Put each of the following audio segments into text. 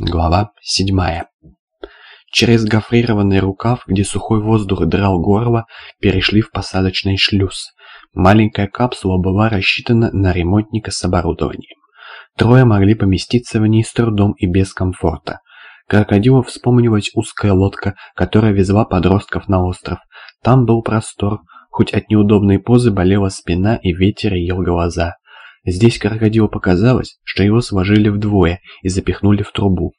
Глава 7. Через гофрированный рукав, где сухой воздух драл горло, перешли в посадочный шлюз. Маленькая капсула была рассчитана на ремонтника с оборудованием. Трое могли поместиться в ней с трудом и без комфорта. Крокодилу вспомнилась узкая лодка, которая везла подростков на остров. Там был простор, хоть от неудобной позы болела спина и ветер ел глаза. Здесь крокодилу показалось, что его сложили вдвое и запихнули в трубу.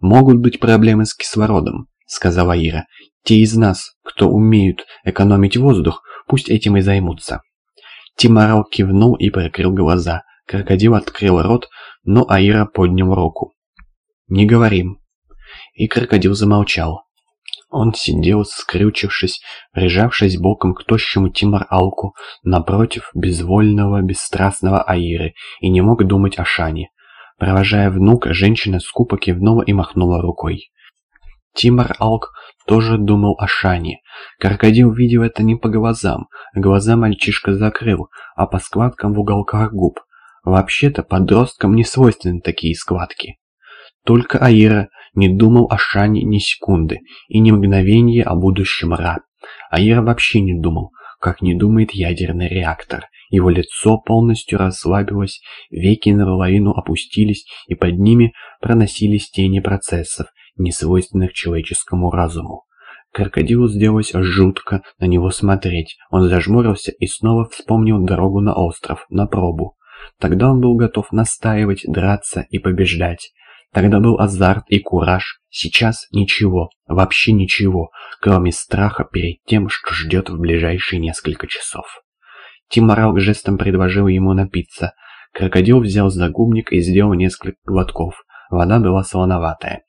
«Могут быть проблемы с кислородом», — сказала Ира. «Те из нас, кто умеют экономить воздух, пусть этим и займутся». Тимарал кивнул и прикрыл глаза. Крокодил открыл рот, но Аира поднял руку. «Не говорим». И крокодил замолчал. Он сидел, скрючившись, прижавшись боком к тощему Тимар-Алку напротив безвольного, бесстрастного Аиры и не мог думать о Шане. Провожая внука, женщина скупо кивнула и махнула рукой. Тимар-Алк тоже думал о Шане. Крокодил видел это не по глазам. Глаза мальчишка закрыл, а по складкам в уголках губ. Вообще-то подросткам не свойственны такие складки. Только Аира не думал о Шане ни секунды и ни мгновения о будущем Ра. Аира вообще не думал, как не думает ядерный реактор. Его лицо полностью расслабилось, веки наполовину опустились, и под ними проносились тени процессов, несвойственных человеческому разуму. Крокодилу сделалось жутко на него смотреть. Он зажмурился и снова вспомнил дорогу на остров, на пробу. Тогда он был готов настаивать, драться и побеждать. Тогда был азарт и кураж, сейчас ничего, вообще ничего, кроме страха перед тем, что ждет в ближайшие несколько часов. Тиморал жестом предложил ему напиться. Крокодил взял загубник и сделал несколько глотков. Вода была солоноватая.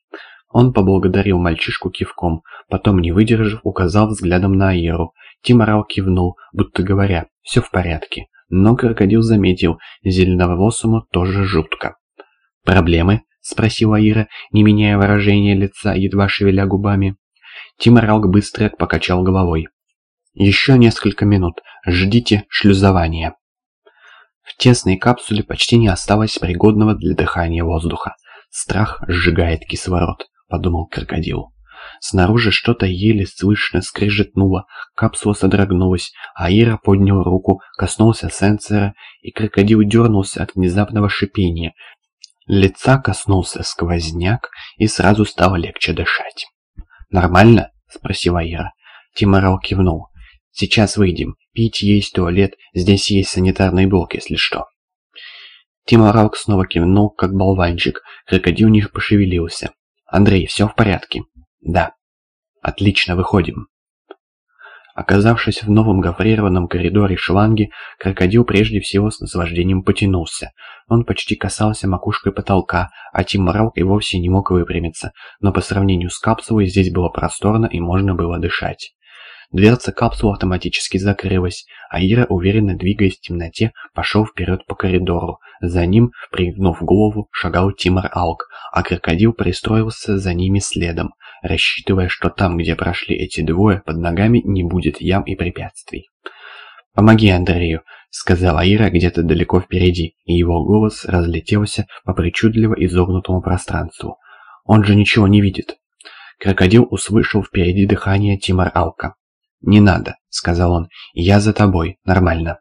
Он поблагодарил мальчишку кивком, потом, не выдержав, указал взглядом на Аеру. Тиморал кивнул, будто говоря, все в порядке. Но крокодил заметил, зеленоволосому тоже жутко. «Проблемы?» — спросила Ира, не меняя выражения лица, едва шевеля губами. Тиморалк быстро покачал головой. «Еще несколько минут. Ждите шлюзования». В тесной капсуле почти не осталось пригодного для дыхания воздуха. «Страх сжигает кислород», — подумал крокодил. Снаружи что-то еле слышно скрежетнуло, капсула содрогнулась, а Ира поднял руку, коснулся сенсора, и крокодил дернулся от внезапного шипения, Лица коснулся сквозняк, и сразу стало легче дышать. «Нормально?» — спросила Ира. Тиморал кивнул. «Сейчас выйдем. Пить, есть туалет. Здесь есть санитарный блок, если что». Тиморалк снова кивнул, как болванчик. Крокодил у них пошевелился. «Андрей, все в порядке?» «Да». «Отлично, выходим». Оказавшись в новом гофрированном коридоре шланги, крокодил прежде всего с наслаждением потянулся. Он почти касался макушкой потолка, а Тим Раук и вовсе не мог выпрямиться, но по сравнению с капсулой здесь было просторно и можно было дышать. Дверца капсулы автоматически закрылась, а Ира, уверенно двигаясь в темноте, пошел вперед по коридору. За ним, пригнув голову, шагал Тимор Алк, а крокодил пристроился за ними следом рассчитывая, что там, где прошли эти двое, под ногами не будет ям и препятствий. «Помоги Андрею», — сказала Ира где-то далеко впереди, и его голос разлетелся по причудливо изогнутому пространству. «Он же ничего не видит». Крокодил услышал впереди дыхание Тимар Алка. «Не надо», — сказал он, — «я за тобой, нормально».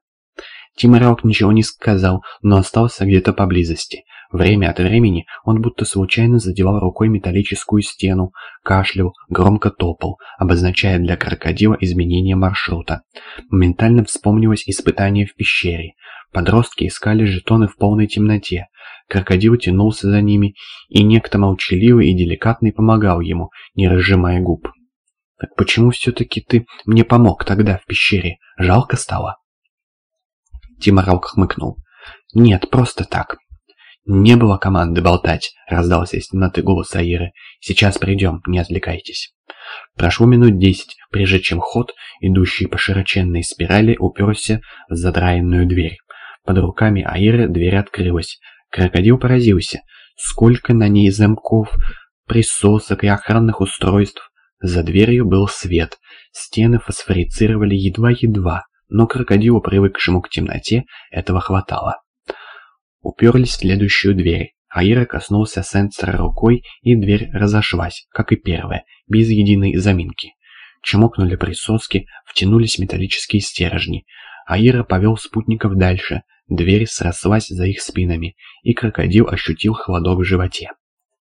Тимарок ничего не сказал, но остался где-то поблизости. Время от времени он будто случайно задевал рукой металлическую стену, кашлял, громко топал, обозначая для крокодила изменение маршрута. Моментально вспомнилось испытание в пещере. Подростки искали жетоны в полной темноте. Крокодил тянулся за ними, и некто молчаливый и деликатный помогал ему, не разжимая губ. «Так почему все-таки ты мне помог тогда в пещере? Жалко стало?» Тиморалк хмыкнул. «Нет, просто так. «Не было команды болтать», — раздался из темноты голос Аиры. «Сейчас придем, не отвлекайтесь». Прошло минут десять, прежде чем ход, идущий по широченной спирали, уперся в задраенную дверь. Под руками Аиры дверь открылась. Крокодил поразился. Сколько на ней замков, присосок и охранных устройств. За дверью был свет. Стены фосфорицировали едва-едва, но крокодилу, привыкшему к темноте, этого хватало. Уперлись в следующую дверь. Аира коснулся сенсора рукой, и дверь разошлась, как и первая, без единой заминки. Чмокнули присоски, втянулись металлические стержни. Аира повел спутников дальше, дверь срослась за их спинами, и крокодил ощутил холодок в животе.